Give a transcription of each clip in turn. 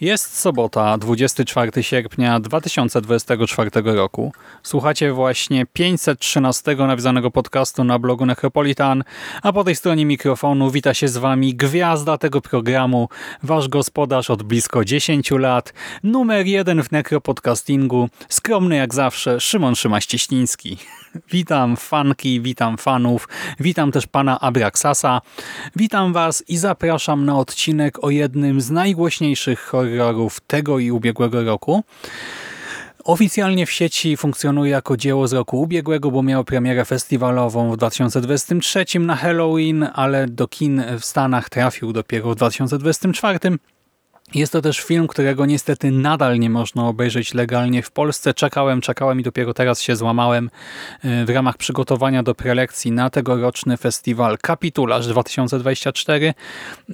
Jest sobota, 24 sierpnia 2024 roku. Słuchacie właśnie 513 nawiązanego podcastu na blogu Necropolitan, a po tej stronie mikrofonu wita się z wami gwiazda tego programu, wasz gospodarz od blisko 10 lat, numer jeden w necropodcastingu, skromny jak zawsze Szymon Szymaścieśliński. Witam fanki, witam fanów, witam też pana Abraxasa. Witam was i zapraszam na odcinek o jednym z najgłośniejszych horrorów tego i ubiegłego roku. Oficjalnie w sieci funkcjonuje jako dzieło z roku ubiegłego, bo miał premierę festiwalową w 2023 na Halloween, ale do kin w Stanach trafił dopiero w 2024. Jest to też film, którego niestety nadal nie można obejrzeć legalnie w Polsce. Czekałem, czekałem i dopiero teraz się złamałem e, w ramach przygotowania do prelekcji na tegoroczny festiwal Kapitularz 2024.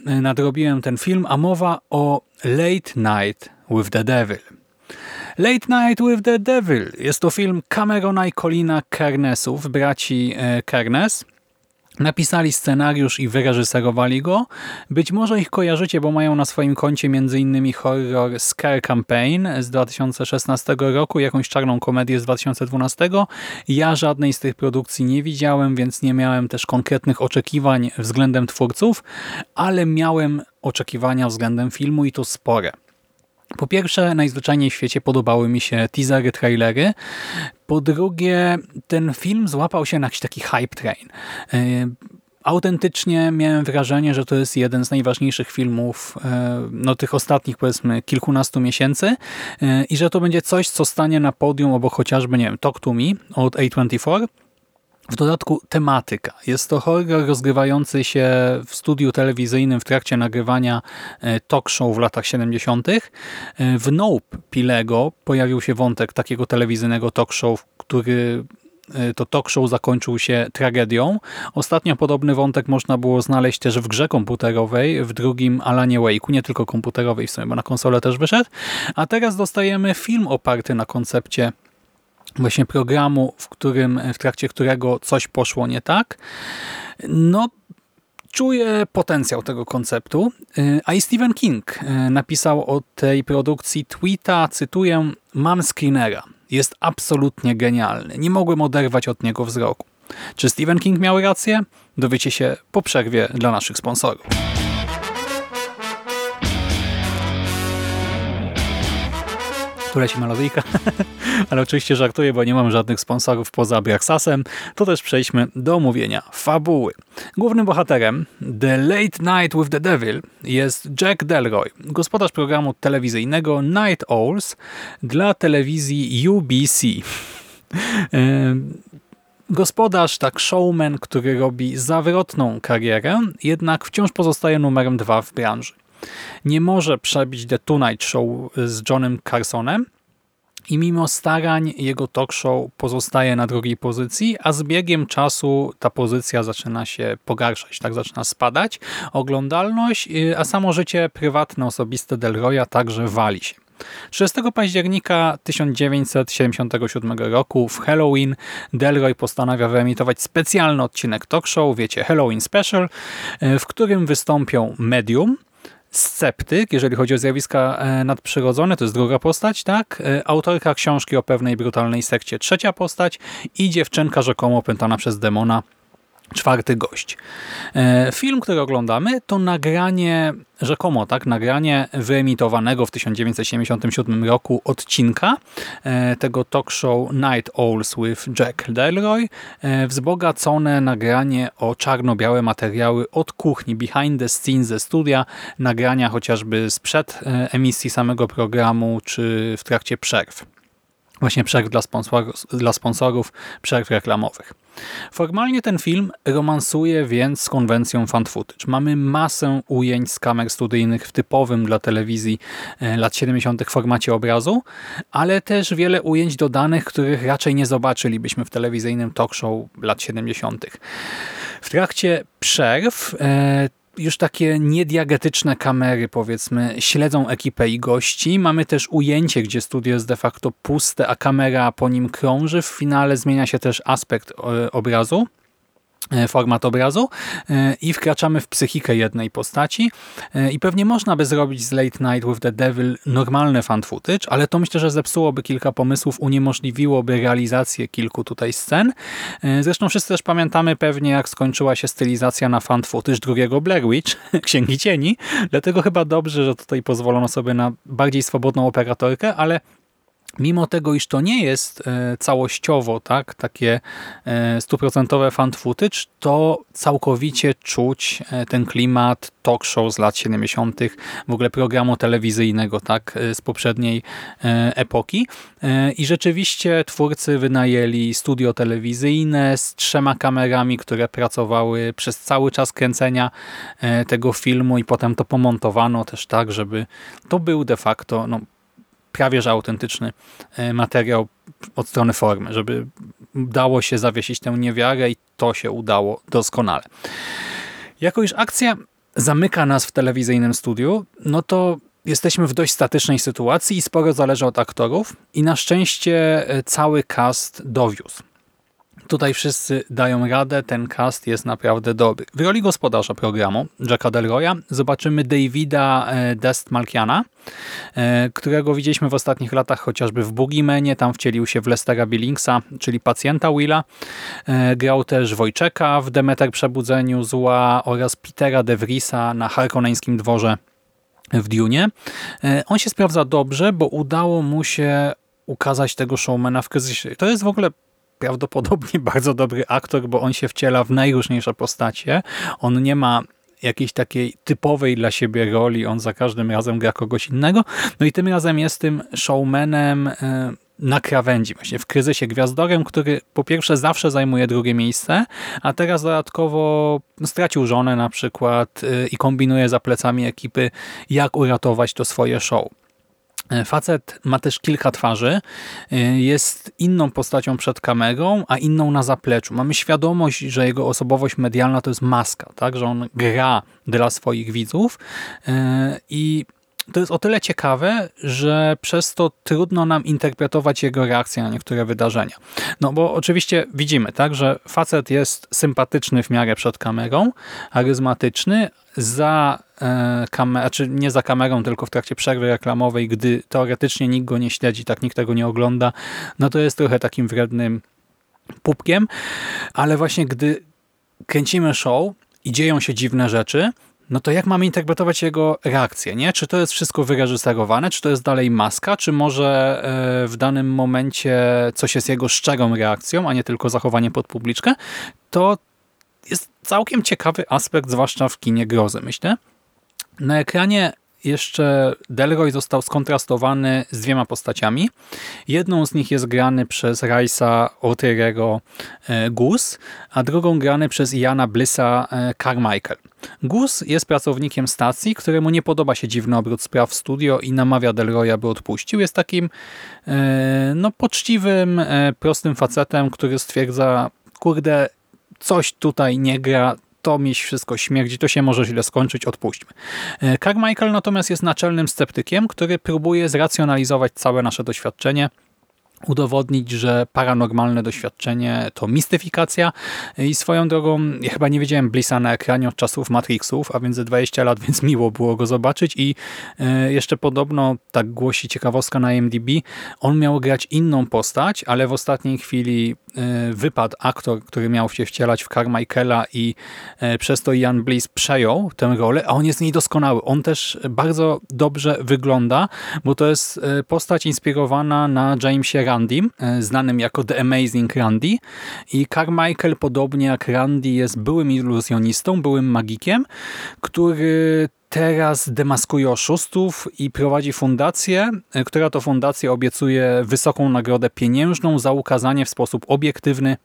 E, nadrobiłem ten film, a mowa o Late Night with the Devil. Late Night with the Devil jest to film Camerona i Colina Kernesów, braci e, Kernes. Napisali scenariusz i wyreżyserowali go. Być może ich kojarzycie, bo mają na swoim koncie m.in. horror Scare Campaign z 2016 roku, jakąś czarną komedię z 2012. Ja żadnej z tych produkcji nie widziałem, więc nie miałem też konkretnych oczekiwań względem twórców, ale miałem oczekiwania względem filmu i to spore. Po pierwsze, najzwyczajniej w świecie podobały mi się teasery, trailery. Po drugie, ten film złapał się na jakiś taki hype train. E, autentycznie miałem wrażenie, że to jest jeden z najważniejszych filmów e, no, tych ostatnich powiedzmy kilkunastu miesięcy e, i że to będzie coś, co stanie na podium obok chociażby, nie wiem, Talk to Me od A24 w dodatku tematyka. Jest to horror rozgrywający się w studiu telewizyjnym w trakcie nagrywania e, talk show w latach 70. E, w Nope Pilego pojawił się wątek takiego telewizyjnego talk show, który e, to talk show zakończył się tragedią. Ostatnio podobny wątek można było znaleźć też w grze komputerowej, w drugim Alanie Wake'u, nie tylko komputerowej w sumie, bo na konsolę też wyszedł. A teraz dostajemy film oparty na koncepcie właśnie programu, w, którym, w trakcie którego coś poszło nie tak. No, czuję potencjał tego konceptu. A i Stephen King e, napisał o tej produkcji tweeta, cytuję, mam screenera. Jest absolutnie genialny. Nie mogłem oderwać od niego wzroku. Czy Stephen King miał rację? Dowiecie się po przerwie dla naszych sponsorów. Tu leci melodyjka, ale oczywiście żartuję, bo nie mam żadnych sponsorów poza Abraxasem, to też przejdźmy do omówienia fabuły. Głównym bohaterem The Late Night with the Devil jest Jack Delroy, gospodarz programu telewizyjnego Night Owls dla telewizji UBC. Gospodarz, tak showman, który robi zawrotną karierę, jednak wciąż pozostaje numerem dwa w branży nie może przebić The Tonight Show z Johnem Carsonem i mimo starań jego talk show pozostaje na drugiej pozycji, a z biegiem czasu ta pozycja zaczyna się pogarszać, tak zaczyna spadać. Oglądalność, y, a samo życie prywatne, osobiste Delroya także wali się. 30 października 1977 roku w Halloween Delroy postanawia wyemitować specjalny odcinek talk show, wiecie, Halloween Special, y, w którym wystąpią medium, Sceptyk, jeżeli chodzi o zjawiska e, nadprzyrodzone, to jest druga postać, tak? E, autorka książki o pewnej brutalnej sekcie, trzecia postać i dziewczynka rzekomo opętana przez demona, czwarty gość. E, film, który oglądamy, to nagranie, rzekomo tak, nagranie wyemitowanego w 1977 roku odcinka e, tego talk show Night Owls with Jack Delroy, e, wzbogacone nagranie o czarno-białe materiały od kuchni, behind the scenes ze studia, nagrania chociażby sprzed emisji samego programu, czy w trakcie przerw właśnie przerw dla sponsorów, dla sponsorów, przerw reklamowych. Formalnie ten film romansuje więc z konwencją fan footage. Mamy masę ujęć z kamer studyjnych w typowym dla telewizji e, lat 70. formacie obrazu, ale też wiele ujęć dodanych, których raczej nie zobaczylibyśmy w telewizyjnym talk show lat 70. W trakcie przerw e, już takie niediagetyczne kamery, powiedzmy, śledzą ekipę i gości. Mamy też ujęcie, gdzie studio jest de facto puste, a kamera po nim krąży. W finale zmienia się też aspekt e, obrazu. E, format obrazu e, i wkraczamy w psychikę jednej postaci e, i pewnie można by zrobić z Late Night with the Devil normalne fan footage, ale to myślę, że zepsułoby kilka pomysłów, uniemożliwiłoby realizację kilku tutaj scen. Zresztą wszyscy też pamiętamy pewnie, jak skończyła się stylizacja na fan footage drugiego Blair Witch, Księgi Cieni, dlatego chyba dobrze, że tutaj pozwolono sobie na bardziej swobodną operatorkę, ale Mimo tego, iż to nie jest e, całościowo tak, takie e, stuprocentowe fan footage, to całkowicie czuć e, ten klimat talk show z lat 70., w ogóle programu telewizyjnego tak, z poprzedniej epoki. I rzeczywiście twórcy wynajęli studio telewizyjne z trzema kamerami, które pracowały przez cały czas kręcenia tego filmu i potem to pomontowano też tak, żeby to był de facto no, prawie że autentyczny e, materiał od strony formy, żeby dało się zawiesić tę niewiarę i to się udało doskonale. Jako iż akcja zamyka nas w telewizyjnym studiu, no to jesteśmy w dość statycznej sytuacji i sporo zależy od aktorów i na szczęście e, cały cast dowiózł. Tutaj wszyscy dają radę, ten cast jest naprawdę dobry. W roli gospodarza programu, Jacka Delroya, zobaczymy Davida e, Destmalkiana, e, którego widzieliśmy w ostatnich latach chociażby w Boogiemanie, tam wcielił się w Lestera Billingsa, czyli pacjenta Willa. E, grał też Wojczeka w Demeter Przebudzeniu Zła oraz Petera De Vriesa na Harkoneńskim dworze w Dune. On się sprawdza dobrze, bo udało mu się ukazać tego showmana w kryzysie. To jest w ogóle prawdopodobnie bardzo dobry aktor, bo on się wciela w najróżniejsze postacie. On nie ma jakiejś takiej typowej dla siebie roli, on za każdym razem gra kogoś innego. No i tym razem jest tym showmanem e, na krawędzi, właśnie w kryzysie gwiazdorem, który po pierwsze zawsze zajmuje drugie miejsce, a teraz dodatkowo stracił żonę na przykład e, i kombinuje za plecami ekipy, jak uratować to swoje show. E, facet ma też kilka twarzy, e, jest inną postacią przed kamerą, a inną na zapleczu. Mamy świadomość, że jego osobowość medialna to jest maska, tak? że on gra dla swoich widzów e, i to jest o tyle ciekawe, że przez to trudno nam interpretować jego reakcję na niektóre wydarzenia. No bo oczywiście widzimy, tak, że facet jest sympatyczny w miarę przed kamerą, charyzmatyczny, za e, kamerą, czy nie za kamerą, tylko w trakcie przerwy reklamowej, gdy teoretycznie nikt go nie śledzi, tak nikt tego nie ogląda, no to jest trochę takim wrednym pupkiem, ale właśnie gdy kręcimy show i dzieją się dziwne rzeczy, no to jak mamy interpretować jego reakcję? Nie? Czy to jest wszystko wyreżyserowane, czy to jest dalej maska, czy może e, w danym momencie coś jest jego szczerą reakcją, a nie tylko zachowanie pod publiczkę? To jest całkiem ciekawy aspekt, zwłaszcza w kinie grozy, myślę. Na ekranie jeszcze Delroy został skontrastowany z dwiema postaciami. Jedną z nich jest grany przez Raisa Ortyrego e, Gus, a drugą grany przez Jana Blissa e, Carmichael. Gus jest pracownikiem stacji, któremu nie podoba się dziwny obrót spraw w studio i namawia Delroya, by odpuścił. Jest takim e, no, poczciwym, prostym facetem, który stwierdza, kurde, coś tutaj nie gra, to mi wszystko śmierdzi, to się może źle skończyć, odpuśćmy. E, Carmichael natomiast jest naczelnym sceptykiem, który próbuje zracjonalizować całe nasze doświadczenie udowodnić, że paranormalne doświadczenie to mistyfikacja i swoją drogą, ja chyba nie wiedziałem Blissa na ekranie od czasów Matrixów, a więc 20 lat, więc miło było go zobaczyć i e, jeszcze podobno, tak głosi ciekawostka na IMDb, on miał grać inną postać, ale w ostatniej chwili e, wypadł aktor, który miał się wcielać w Carmichaela i e, przez to Ian Bliss przejął tę rolę, a on jest niedoskonały. On też bardzo dobrze wygląda, bo to jest postać inspirowana na Jamesie Randim, e, znanym jako The Amazing Randy. I Carmichael, podobnie jak Randy, jest byłym iluzjonistą, byłym magikiem, który teraz demaskuje oszustów i prowadzi fundację, e, która to fundacja obiecuje wysoką nagrodę pieniężną za ukazanie w sposób obiektywny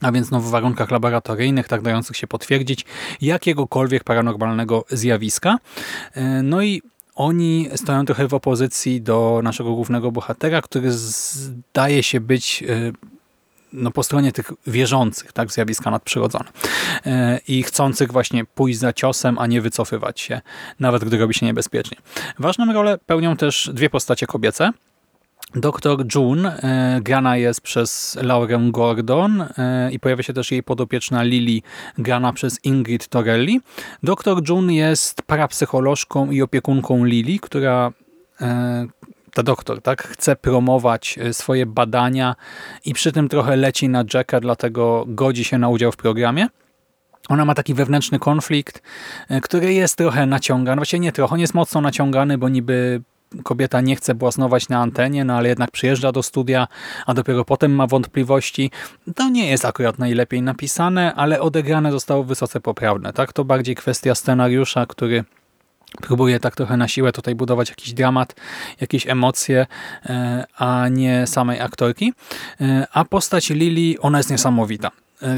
a więc no w warunkach laboratoryjnych, tak dających się potwierdzić, jakiegokolwiek paranormalnego zjawiska. E, no i oni stoją trochę w opozycji do naszego głównego bohatera, który zdaje się być e, no, po stronie tych wierzących tak, w zjawiska nadprzyrodzone e, i chcących właśnie pójść za ciosem, a nie wycofywać się, nawet gdy robi się niebezpiecznie. Ważną rolę pełnią też dwie postacie kobiece. Doktor June e, grana jest przez Laurę Gordon e, i pojawia się też jej podopieczna Lily grana przez Ingrid Torelli. Doktor June jest parapsycholożką i opiekunką Lily, która e, ta doktor, tak, chce promować swoje badania i przy tym trochę leci na Jacka, dlatego godzi się na udział w programie. Ona ma taki wewnętrzny konflikt, który jest trochę naciągany, właściwie nie trochę, on jest mocno naciągany, bo niby kobieta nie chce błaznować na antenie, no ale jednak przyjeżdża do studia, a dopiero potem ma wątpliwości. To nie jest akurat najlepiej napisane, ale odegrane zostało wysoce poprawne. Tak? To bardziej kwestia scenariusza, który próbuje tak trochę na siłę tutaj budować jakiś dramat, jakieś emocje, e, a nie samej aktorki. E, a postać Lili, ona jest niesamowita.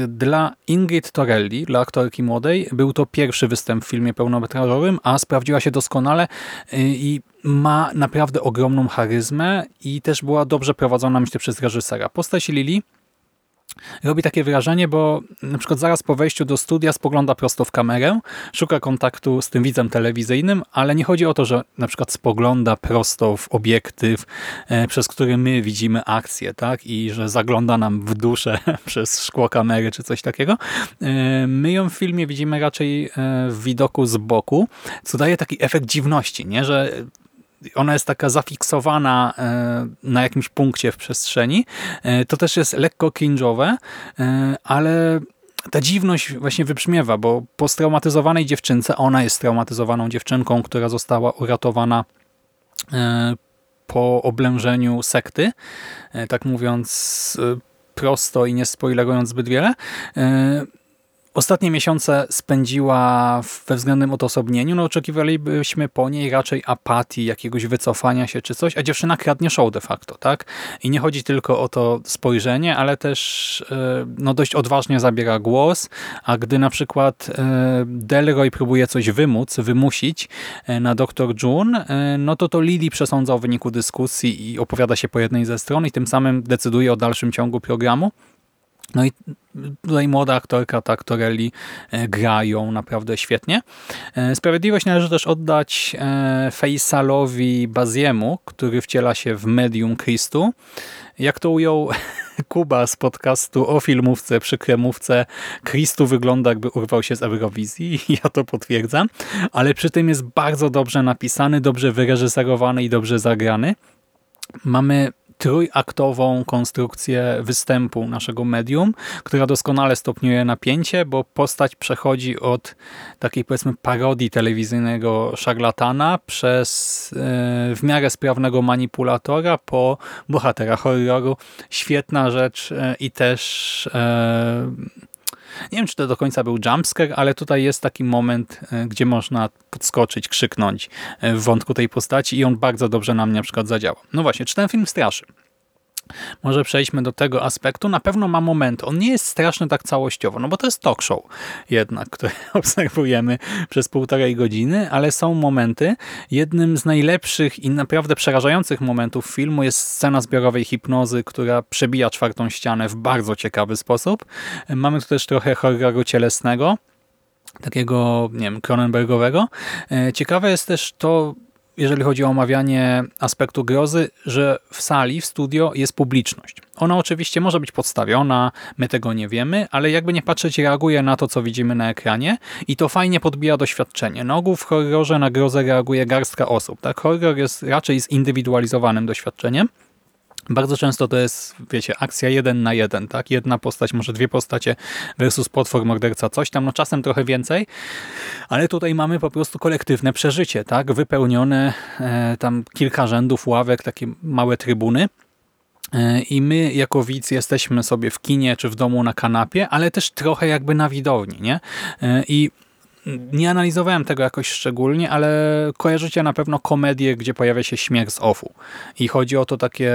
Dla Ingrid Torelli, dla aktorki młodej, był to pierwszy występ w filmie pełnometrażowym, a sprawdziła się doskonale y, i ma naprawdę ogromną charyzmę i też była dobrze prowadzona, myślę, przez reżysera. Postać Lili robi takie wrażenie, bo na przykład zaraz po wejściu do studia spogląda prosto w kamerę, szuka kontaktu z tym widzem telewizyjnym, ale nie chodzi o to, że na przykład spogląda prosto w obiektyw, e, przez który my widzimy akcję, tak? I że zagląda nam w duszę przez szkło kamery czy coś takiego. E, my ją w filmie widzimy raczej e, w widoku z boku, co daje taki efekt dziwności, nie? Że ona jest taka zafiksowana e, na jakimś punkcie w przestrzeni. E, to też jest lekko cringe'owe, e, ale ta dziwność właśnie wybrzmiewa, bo po straumatyzowanej dziewczynce, ona jest traumatyzowaną dziewczynką, która została uratowana po oblężeniu sekty, tak mówiąc prosto i nie spoilerując zbyt wiele, Ostatnie miesiące spędziła we względnym odosobnieniu. No, oczekiwalibyśmy po niej raczej apatii, jakiegoś wycofania się czy coś, a dziewczyna kradnie show de facto, tak? I nie chodzi tylko o to spojrzenie, ale też e, no, dość odważnie zabiera głos, a gdy na przykład e, Delroy próbuje coś wymóc, wymusić e, na dr June, no to to Lily przesądza o wyniku dyskusji i opowiada się po jednej ze stron i tym samym decyduje o dalszym ciągu programu. No i tutaj młoda aktorka, ta aktorelli e, grają naprawdę świetnie. E, sprawiedliwość należy też oddać e, Faisalowi Baziemu, który wciela się w medium Christu. Jak to ujął Kuba z podcastu o filmówce przy kremówce, Christu wygląda jakby urwał się z Eurowizji, ja to potwierdzam, ale przy tym jest bardzo dobrze napisany, dobrze wyreżyserowany i dobrze zagrany. Mamy trójaktową konstrukcję występu naszego medium, która doskonale stopniuje napięcie, bo postać przechodzi od takiej powiedzmy parodii telewizyjnego szarlatana przez e, w miarę sprawnego manipulatora po bohatera horroru. Świetna rzecz e, i też e, nie wiem, czy to do końca był jumpscare, ale tutaj jest taki moment, e, gdzie można podskoczyć, krzyknąć e, w wątku tej postaci i on bardzo dobrze na mnie na przykład zadziała. No właśnie, czy ten film straszy? Może przejdźmy do tego aspektu. Na pewno ma moment. On nie jest straszny tak całościowo, no bo to jest talk show jednak, które obserwujemy przez półtorej godziny, ale są momenty. Jednym z najlepszych i naprawdę przerażających momentów filmu jest scena zbiorowej hipnozy, która przebija czwartą ścianę w bardzo ciekawy sposób. Mamy tu też trochę horroru cielesnego, takiego, nie wiem, Cronenbergowego. E, ciekawe jest też to, jeżeli chodzi o omawianie aspektu grozy, że w sali, w studio jest publiczność. Ona oczywiście może być podstawiona, my tego nie wiemy, ale jakby nie patrzeć, reaguje na to, co widzimy na ekranie i to fajnie podbija doświadczenie. Na ogół w horrorze na grozę reaguje garstka osób. Tak? Horror jest raczej zindywidualizowanym doświadczeniem, bardzo często to jest, wiecie, akcja jeden na jeden, tak? Jedna postać, może dwie postacie versus potwór, morderca, coś tam, no czasem trochę więcej, ale tutaj mamy po prostu kolektywne przeżycie, tak? Wypełnione e, tam kilka rzędów ławek, takie małe trybuny. E, I my jako widz jesteśmy sobie w kinie czy w domu na kanapie, ale też trochę jakby na widowni, nie? E, I nie analizowałem tego jakoś szczególnie, ale kojarzycie na pewno komedię, gdzie pojawia się śmiech z offu. I chodzi o to takie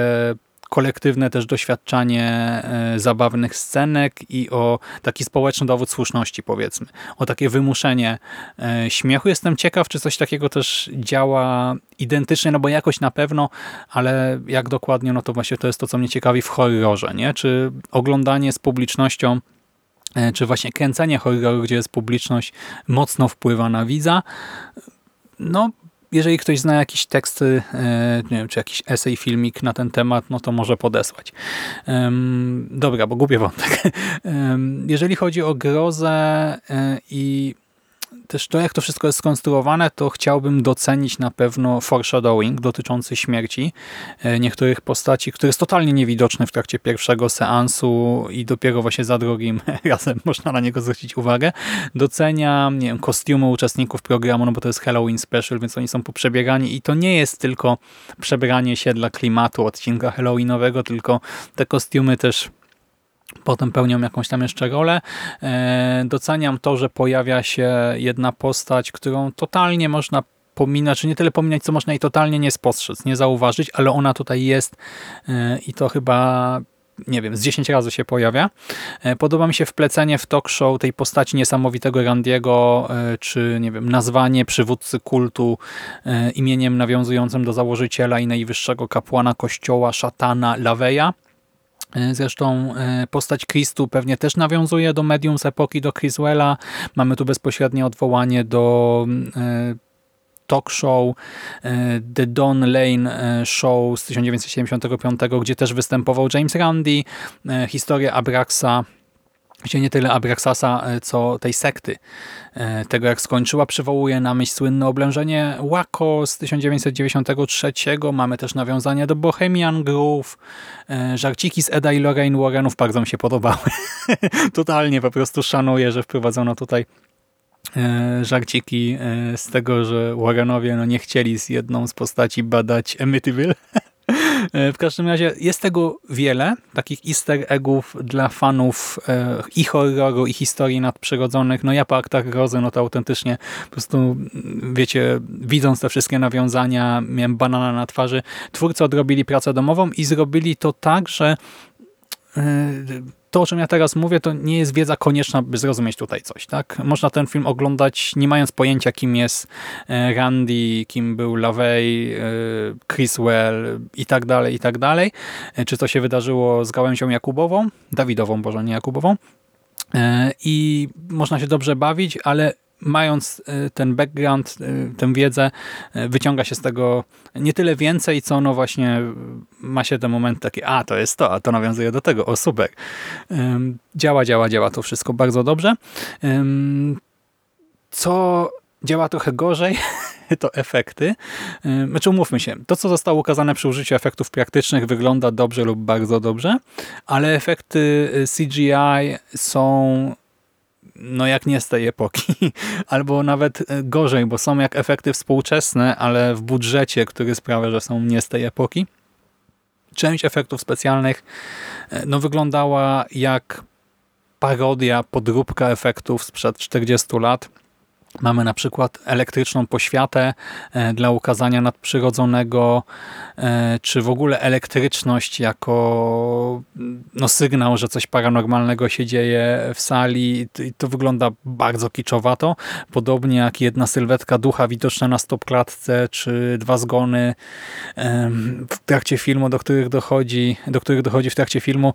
kolektywne też doświadczanie e, zabawnych scenek i o taki społeczny dowód słuszności, powiedzmy. O takie wymuszenie e, śmiechu. Jestem ciekaw, czy coś takiego też działa identycznie, no bo jakoś na pewno, ale jak dokładnie, no to właśnie to jest to, co mnie ciekawi w horrorze, nie? Czy oglądanie z publicznością czy właśnie kręcenie horroru, gdzie jest publiczność, mocno wpływa na widza. No, jeżeli ktoś zna jakieś teksty, e, nie wiem, czy jakiś esej, filmik na ten temat, no to może podesłać. Dobra, bo gubię wątek. Jeżeli chodzi o grozę e, i też to, jak to wszystko jest skonstruowane, to chciałbym docenić na pewno foreshadowing dotyczący śmierci e, niektórych postaci, który jest totalnie niewidoczny w trakcie pierwszego seansu i dopiero właśnie za drugim razem można na niego zwrócić uwagę. Doceniam nie wiem, kostiumy uczestników programu, no bo to jest Halloween Special, więc oni są poprzebierani i to nie jest tylko przebranie się dla klimatu odcinka Halloweenowego, tylko te kostiumy też Potem pełnią jakąś tam jeszcze rolę. E, doceniam to, że pojawia się jedna postać, którą totalnie można pominąć, czy nie tyle pominąć, co można jej totalnie nie spostrzec, nie zauważyć, ale ona tutaj jest e, i to chyba nie wiem, z 10 razy się pojawia. E, podoba mi się wplecenie w talk show tej postaci niesamowitego Randiego, czy nie wiem, nazwanie przywódcy kultu imieniem nawiązującym do założyciela i najwyższego kapłana kościoła, szatana Laveya E, zresztą e, postać Christu pewnie też nawiązuje do medium z epoki, do Criswella. Mamy tu bezpośrednie odwołanie do e, talk show The Don Lane Show z 1975, gdzie też występował James Randi. Historia Abraxa gdzie nie tyle Abraxasa, e, co tej sekty. E, tego jak skończyła, przywołuje na myśl słynne oblężenie Waco z 1993. Mamy też nawiązania do Bohemian Groove. E, żarciki z Eda i Lorraine Warrenów bardzo mi się podobały. Totalnie po prostu szanuję, że wprowadzono tutaj żarciki z tego, że Warrenowie no, nie chcieli z jedną z postaci badać Amityville. E, w każdym razie jest tego wiele, takich easter eggów dla fanów e, i horroru, i historii nadprzyrodzonych. No ja po aktach grozy, no to autentycznie po prostu, wiecie, widząc te wszystkie nawiązania, miałem banana na twarzy. Twórcy odrobili pracę domową i zrobili to tak, że to, o czym ja teraz mówię, to nie jest wiedza konieczna, by zrozumieć tutaj coś. Tak? Można ten film oglądać nie mając pojęcia, kim jest e, Randy, kim był LaVey, e, Chriswell i tak dalej, i tak dalej. Czy to się wydarzyło z gałęzią Jakubową, Dawidową, Boże, nie Jakubową. I można się dobrze bawić, ale mając e, ten background, e, tę wiedzę, e, wyciąga się z tego nie tyle więcej, co no właśnie ma się ten moment taki, a to jest to, a to nawiązuje do tego, o super. Działa, działa, działa to wszystko bardzo dobrze. Co działa trochę gorzej, to efekty. Znaczy umówmy się, to co zostało ukazane przy użyciu efektów praktycznych wygląda dobrze lub bardzo dobrze, ale efekty CGI są no jak nie z tej epoki, albo nawet e, gorzej, bo są jak efekty współczesne, ale w budżecie, który sprawia, że są nie z tej epoki. Część efektów specjalnych e, no, wyglądała jak parodia, podróbka efektów sprzed 40 lat. Mamy na przykład elektryczną poświatę e, dla ukazania nadprzyrodzonego, e, czy w ogóle elektryczność jako no, sygnał, że coś paranormalnego się dzieje w sali. I to wygląda bardzo kiczowato. Podobnie jak jedna sylwetka ducha widoczna na stopklatce, czy dwa zgony w trakcie filmu, do których dochodzi, do których dochodzi w trakcie filmu.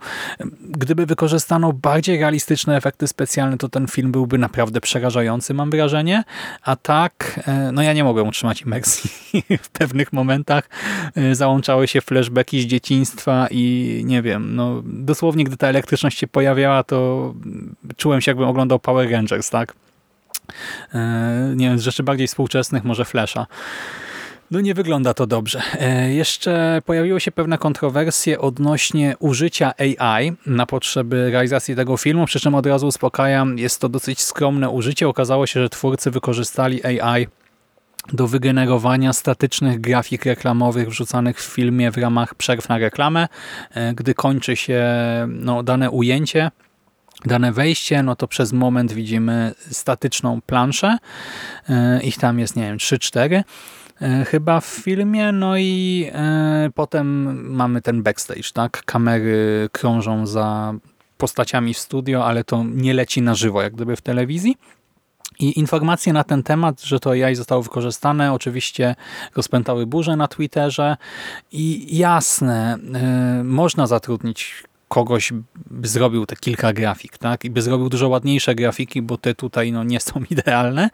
Gdyby wykorzystano bardziej realistyczne efekty specjalne, to ten film byłby naprawdę przerażający, mam wrażenie wrażenie, a tak, e, no ja nie mogłem utrzymać imersji w pewnych momentach. E, załączały się flashbacki z dzieciństwa i nie wiem, no dosłownie gdy ta elektryczność się pojawiała, to czułem się jakbym oglądał Power Rangers, tak? E, nie wiem, z rzeczy bardziej współczesnych, może Flasha. No nie wygląda to dobrze. E, jeszcze pojawiły się pewne kontrowersje odnośnie użycia AI na potrzeby realizacji tego filmu, przy czym od razu uspokajam, jest to dosyć skromne użycie. Okazało się, że twórcy wykorzystali AI do wygenerowania statycznych grafik reklamowych wrzucanych w filmie w ramach przerw na reklamę. E, gdy kończy się no, dane ujęcie, dane wejście, no to przez moment widzimy statyczną planszę. E, ich tam jest, nie wiem, 3-4 e, chyba w filmie, no i e, potem mamy ten backstage, tak? Kamery krążą za postaciami w studio, ale to nie leci na żywo, jak gdyby w telewizji. I informacje na ten temat, że to AI zostało wykorzystane, oczywiście rozpętały burzę na Twitterze i jasne, można zatrudnić kogoś by zrobił te kilka grafik, tak? I by zrobił dużo ładniejsze grafiki, bo te tutaj no, nie są idealne,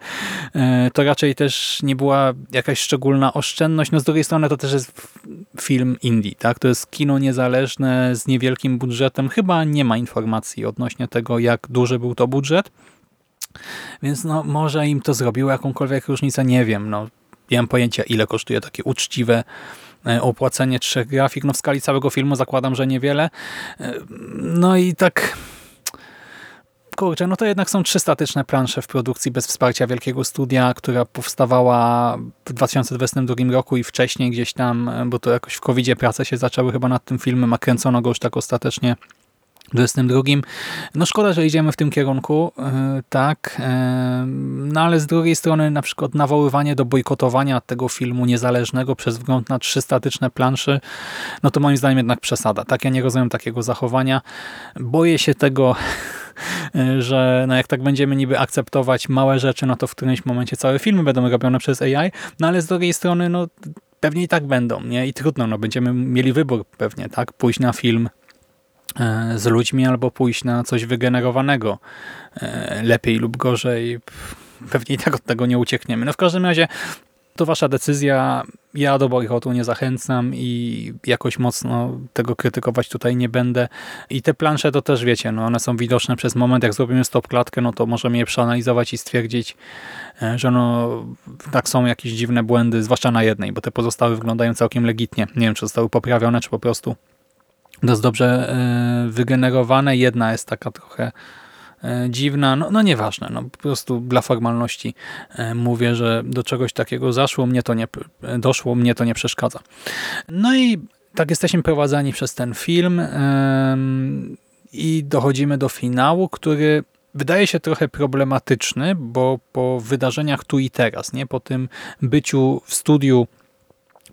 e, to raczej też nie była jakaś szczególna oszczędność. No z drugiej strony to też jest film indie, tak? To jest kino niezależne z niewielkim budżetem. Chyba nie ma informacji odnośnie tego, jak duży był to budżet. Więc no, może im to zrobiło jakąkolwiek różnicę, nie wiem. No, nie mam pojęcia, ile kosztuje takie uczciwe opłacenie trzech grafik. No w skali całego filmu zakładam, że niewiele. E, no i tak kurczę, no to jednak są trzy statyczne plansze w produkcji bez wsparcia wielkiego studia, która powstawała w 2022 roku i wcześniej gdzieś tam, e, bo to jakoś w covid prace się zaczęły chyba nad tym filmem, a kręcono go już tak ostatecznie 22. No szkoda, że idziemy w tym kierunku, e, tak, e, no ale z drugiej strony na przykład nawoływanie do bojkotowania tego filmu niezależnego przez wzgląd na trzy statyczne planszy, no to moim zdaniem jednak przesada. Tak, ja nie rozumiem takiego zachowania. Boję się tego, że no jak tak będziemy niby akceptować małe rzeczy, no to w którymś momencie całe filmy będą robione przez AI, no ale z drugiej strony, no pewnie i tak będą, nie? I trudno, no będziemy mieli wybór pewnie, tak? Pójść na film E, z ludźmi albo pójść na coś wygenerowanego e, lepiej lub gorzej. Pewnie i tak od tego nie uciekniemy. No w każdym razie to wasza decyzja. Ja do bojkotu nie zachęcam i jakoś mocno tego krytykować tutaj nie będę. I te plansze to też wiecie, no one są widoczne przez moment. Jak zrobimy stop klatkę, no to możemy je przeanalizować i stwierdzić, e, że no tak są jakieś dziwne błędy, zwłaszcza na jednej, bo te pozostałe wyglądają całkiem legitnie. Nie wiem, czy zostały poprawione, czy po prostu dość dobrze e, wygenerowane. Jedna jest taka trochę e, dziwna, no, no nieważne, no po prostu dla formalności e, mówię, że do czegoś takiego zaszło, mnie to nie, doszło, mnie to nie przeszkadza. No i tak jesteśmy prowadzeni przez ten film i dochodzimy do finału, który wydaje się trochę problematyczny, bo po wydarzeniach tu i teraz, nie? Po tym byciu w studiu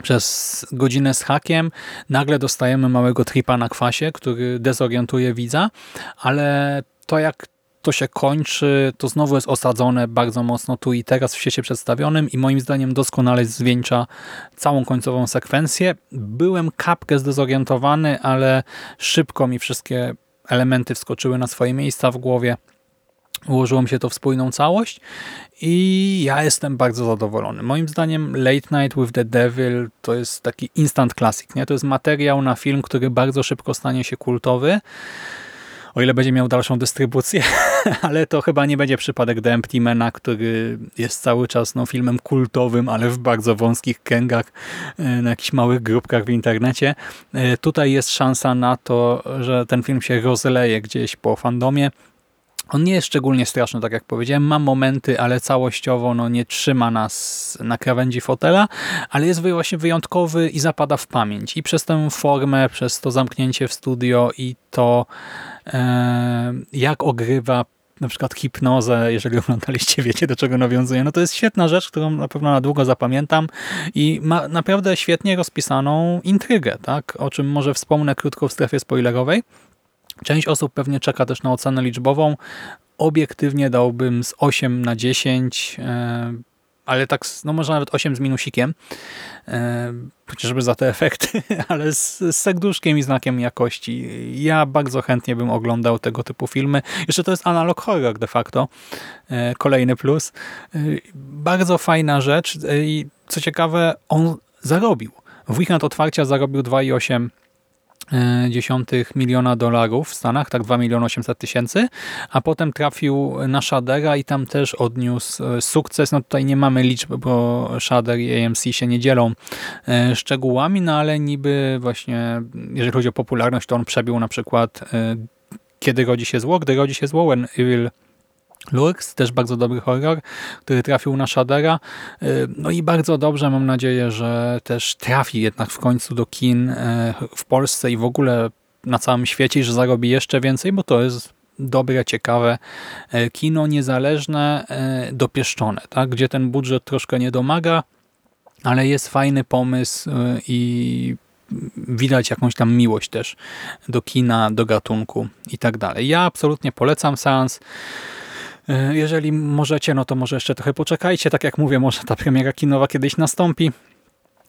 przez godzinę z hakiem nagle dostajemy małego tripa na kwasie, który dezorientuje widza, ale to jak to się kończy, to znowu jest osadzone bardzo mocno tu i teraz w świecie przedstawionym i moim zdaniem doskonale zwieńcza całą końcową sekwencję. Byłem kapkę zdezorientowany, ale szybko mi wszystkie elementy wskoczyły na swoje miejsca w głowie. Ułożyło mi się to w spójną całość i ja jestem bardzo zadowolony. Moim zdaniem Late Night with the Devil to jest taki instant classic. Nie? To jest materiał na film, który bardzo szybko stanie się kultowy. O ile będzie miał dalszą dystrybucję, ale to chyba nie będzie przypadek The Empty Mana, który jest cały czas no, filmem kultowym, ale w bardzo wąskich kręgach, e, na jakichś małych grupkach w internecie. E, tutaj jest szansa na to, że ten film się rozleje gdzieś po fandomie on nie jest szczególnie straszny, tak jak powiedziałem. Ma momenty, ale całościowo no, nie trzyma nas na krawędzi fotela, ale jest właśnie wyjątkowy i zapada w pamięć. I przez tę formę, przez to zamknięcie w studio i to, e, jak ogrywa na przykład hipnozę, jeżeli oglądaliście, wiecie do czego nawiązuje. No to jest świetna rzecz, którą na pewno na długo zapamiętam i ma naprawdę świetnie rozpisaną intrygę, tak? o czym może wspomnę krótko w strefie spoilerowej. Część osób pewnie czeka też na ocenę liczbową. Obiektywnie dałbym z 8 na 10. E, ale tak, no może nawet 8 z minusikiem, e, chociażby za te efekty, ale z, z i znakiem jakości. Ja bardzo chętnie bym oglądał tego typu filmy. Jeszcze to jest analog horror de facto, e, kolejny plus. Bardzo fajna rzecz i co ciekawe, on zarobił. W weekend otwarcia zarobił 2,8 dziesiątych miliona dolarów w Stanach, tak 2 miliony 800 tysięcy, a potem trafił na Shadera i tam też odniósł e, sukces. No tutaj nie mamy liczb, bo Shader i AMC się nie dzielą e, szczegółami, no ale niby właśnie, jeżeli chodzi o popularność, to on przebił na przykład e, Kiedy rodzi się zło, gdy rodzi się zło, When Evil Lurks, też bardzo dobry horror, który trafił na Shadera. Y, no i bardzo dobrze, mam nadzieję, że też trafi jednak w końcu do kin y, w Polsce i w ogóle na całym świecie, że zarobi jeszcze więcej, bo to jest dobre, ciekawe y, kino niezależne, dopieszczone, tak? gdzie ten budżet troszkę nie domaga, ale jest fajny pomysł i widać jakąś tam miłość też do kina, do gatunku i tak dalej. Ja absolutnie polecam seans. E, jeżeli możecie, no to może jeszcze trochę poczekajcie. Tak jak mówię, może ta premiera kinowa kiedyś nastąpi.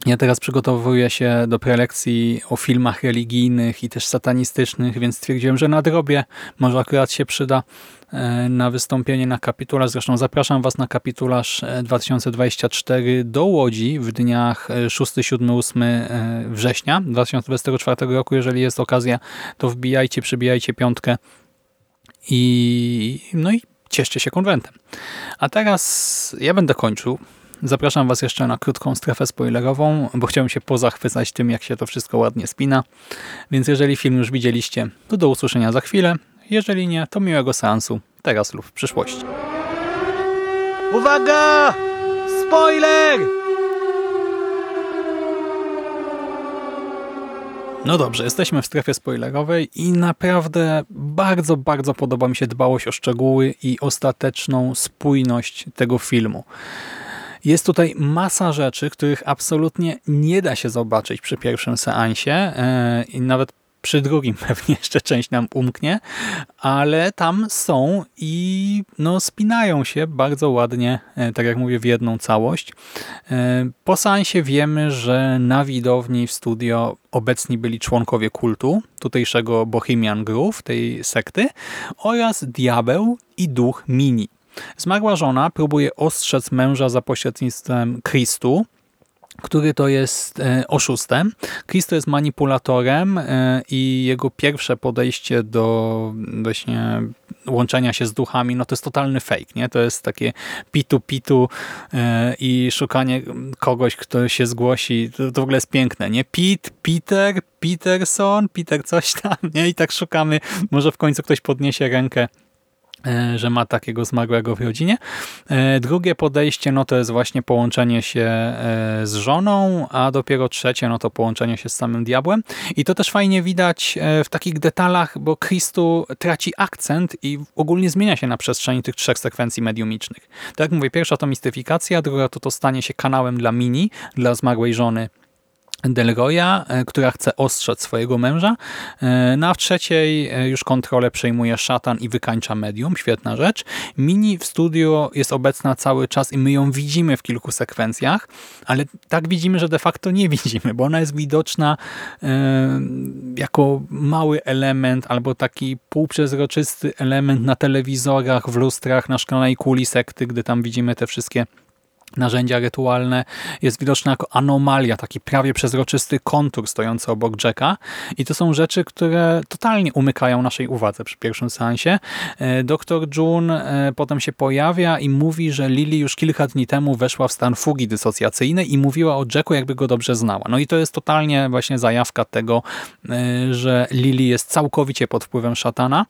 Ja teraz przygotowuję się do prelekcji o filmach religijnych i też satanistycznych, więc stwierdziłem, że nadrobię. Może akurat się przyda e, na wystąpienie na kapitularz. Zresztą zapraszam Was na kapitularz 2024 do Łodzi w dniach 6, 7, 8 września 2024 roku. Jeżeli jest okazja, to wbijajcie, przybijajcie piątkę i no i cieszcie się konwentem. A teraz ja będę kończył. Zapraszam Was jeszcze na krótką strefę spoilerową, bo chciałem się pozachwycać tym, jak się to wszystko ładnie spina. Więc jeżeli film już widzieliście, to do usłyszenia za chwilę. Jeżeli nie, to miłego seansu, teraz lub w przyszłości. Uwaga! Spoiler! No dobrze, jesteśmy w strefie spoilerowej i naprawdę bardzo, bardzo podoba mi się dbałość o szczegóły i ostateczną spójność tego filmu. Jest tutaj masa rzeczy, których absolutnie nie da się zobaczyć przy pierwszym seansie e, i nawet przy drugim pewnie jeszcze część nam umknie, ale tam są i no, spinają się bardzo ładnie, e, tak jak mówię, w jedną całość. E, po seansie wiemy, że na widowni w studio obecni byli członkowie kultu, tutejszego Bohemian Groove, tej sekty, oraz diabeł i duch Mini. Zmarła żona próbuje ostrzec męża za pośrednictwem Christu, który to jest e, oszustem. Chris jest manipulatorem e, i jego pierwsze podejście do właśnie łączenia się z duchami, no to jest totalny fake, nie? To jest takie pitu-pitu e, i szukanie kogoś, kto się zgłosi. To, to w ogóle jest piękne, nie? Pete, Peter, Peterson, Peter coś tam, nie? I tak szukamy, może w końcu ktoś podniesie rękę że ma takiego zmarłego w rodzinie. E, drugie podejście no to jest właśnie połączenie się e, z żoną, a dopiero trzecie no to połączenie się z samym diabłem. I to też fajnie widać w takich detalach, bo Christu traci akcent i ogólnie zmienia się na przestrzeni tych trzech sekwencji mediumicznych. Tak jak mówię, pierwsza to mistyfikacja, druga to to stanie się kanałem dla Mini, dla zmarłej żony Delroya, e, która chce ostrzec swojego męża. E, no trzeciej e, już kontrolę przejmuje szatan i wykańcza medium. Świetna rzecz. Mini w studio jest obecna cały czas i my ją widzimy w kilku sekwencjach, ale tak widzimy, że de facto nie widzimy, bo ona jest widoczna jako mały element albo taki półprzezroczysty element na telewizorach, w lustrach, na szklanej kuli sekty, gdy tam widzimy te wszystkie narzędzia rytualne jest widoczna jako anomalia, taki prawie przezroczysty kontur stojący obok Jacka i to są rzeczy, które totalnie umykają naszej uwadze przy pierwszym seansie. E, doktor June potem się pojawia i mówi, że Lily już kilka dni temu weszła w stan fugi dysocjacyjnej i mówiła o Jacku, jakby go dobrze znała. No i to jest totalnie właśnie zajawka tego, e, że Lily jest całkowicie pod wpływem szatana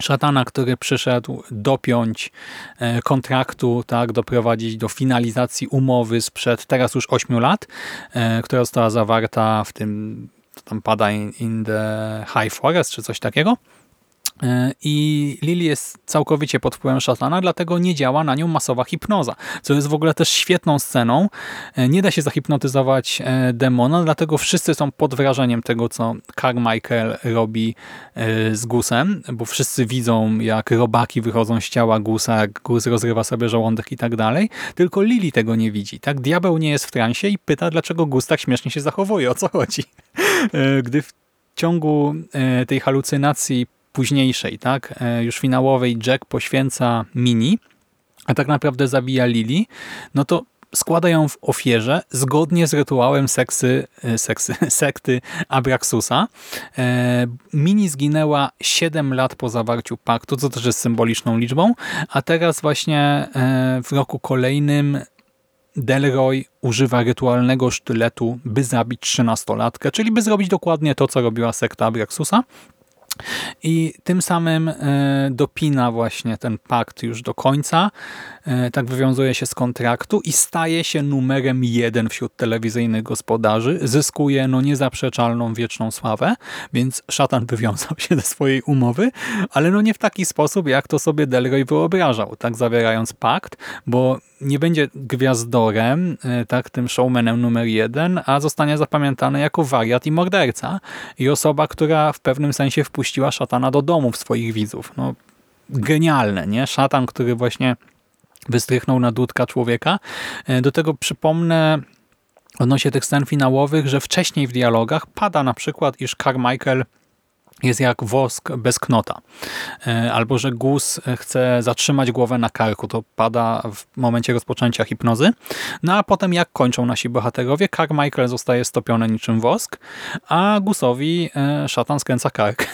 szatana, który przyszedł dopiąć e, kontraktu, tak, doprowadzić do finalizacji umowy sprzed teraz już 8 lat, e, która została zawarta w tym, tam pada in, in the High Forest, czy coś takiego. E, I Lily jest całkowicie pod wpływem szatana, dlatego nie działa na nią masowa hipnoza, co jest w ogóle też świetną sceną. E, nie da się zahipnotyzować e, demona, dlatego wszyscy są pod wrażeniem tego, co Carmichael robi z Gusem, bo wszyscy widzą, jak robaki wychodzą z ciała Gusa, jak Gus rozrywa sobie żołądek i tak dalej. Tylko Lily tego nie widzi. Tak, diabeł nie jest w transie i pyta, dlaczego Gus tak śmiesznie się zachowuje, o co chodzi. Gdy w ciągu tej halucynacji późniejszej, tak, e, już finałowej Jack poświęca Mini, a tak naprawdę zabija Lily, no to składa ją w ofierze zgodnie z rytuałem seksy, e, seksy, sekty Abraxusa. E, Mini zginęła 7 lat po zawarciu paktu, co też jest symboliczną liczbą, a teraz właśnie w roku kolejnym Delroy używa rytualnego sztyletu, by zabić trzynastolatkę, czyli by zrobić dokładnie to, co robiła sekta Abraxusa. I tym samym e, dopina właśnie ten pakt już do końca, e, tak wywiązuje się z kontraktu i staje się numerem jeden wśród telewizyjnych gospodarzy. Zyskuje no niezaprzeczalną wieczną sławę, więc szatan wywiązał się ze swojej umowy, ale no nie w taki sposób, jak to sobie Delroy wyobrażał, tak zawierając pakt, bo nie będzie gwiazdorem, e, tak, tym showmanem numer jeden, a zostanie zapamiętany jako wariat i morderca i osoba, która w pewnym sensie wpuściła szatana do domów swoich widzów. No, genialne, nie? Szatan, który właśnie wystrychnął na dudka człowieka. E, do tego przypomnę odnośnie tych scen finałowych, że wcześniej w dialogach pada na przykład, iż Carmichael jest jak wosk bez knota. E, albo, że Gus chce zatrzymać głowę na karku. To pada w momencie rozpoczęcia hipnozy. No a potem jak kończą nasi bohaterowie? Carmichael zostaje stopiony niczym wosk, a Gusowi e, szatan skręca kark.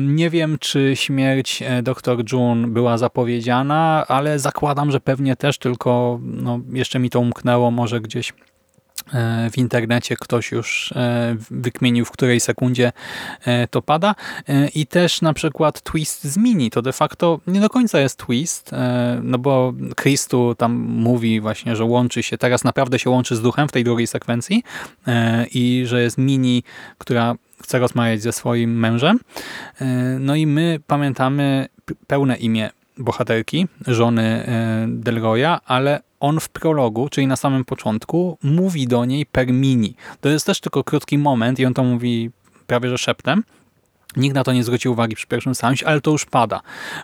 Nie wiem, czy śmierć e, dr June była zapowiedziana, ale zakładam, że pewnie też, tylko no, jeszcze mi to umknęło, może gdzieś E, w internecie ktoś już e, wykmienił, w której sekundzie e, to pada. I też na przykład twist z Mini, to de facto nie do końca jest twist, no bo Christu tam mówi właśnie, że łączy się, teraz naprawdę się łączy z duchem w tej drugiej sekwencji i że jest Mini, która chce rozmawiać ze swoim mężem. No i my pamiętamy pełne imię bohaterki, żony Delroya, ale on w prologu, czyli na samym początku, mówi do niej per mini. To jest też tylko krótki moment i on to mówi prawie że szeptem. Nikt na to nie zwrócił uwagi przy pierwszym seansie, ale to już pada.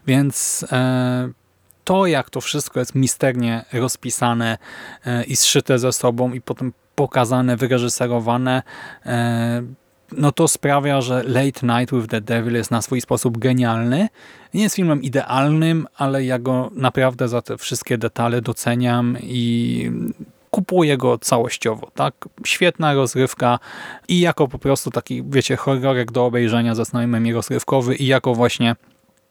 Więc e, to, jak to wszystko jest misternie rozpisane e, i zszyte ze sobą i potem pokazane, wyreżyserowane, e, no to sprawia, że Late Night with the Devil jest na swój sposób genialny. Nie jest filmem idealnym, ale ja go naprawdę za te wszystkie detale doceniam i kupuję go całościowo. tak Świetna rozrywka i jako po prostu taki, wiecie, horrorek do obejrzenia ze znajomymi rozrywkowy i jako właśnie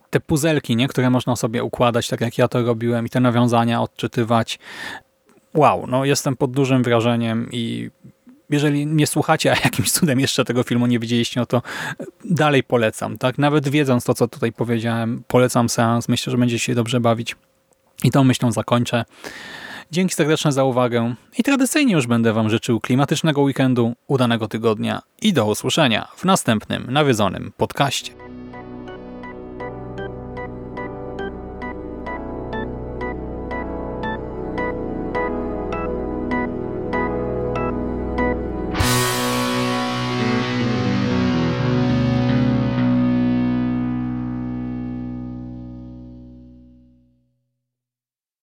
te puzelki, nie, które można sobie układać, tak jak ja to robiłem i te nawiązania odczytywać. Wow, no jestem pod dużym wrażeniem i jeżeli nie słuchacie, a jakimś cudem jeszcze tego filmu nie widzieliście, no to dalej polecam. tak Nawet wiedząc to, co tutaj powiedziałem, polecam seans. Myślę, że będziecie się dobrze bawić. I tą myślą zakończę. Dzięki serdeczne za uwagę i tradycyjnie już będę Wam życzył klimatycznego weekendu, udanego tygodnia i do usłyszenia w następnym nawiedzonym podcaście.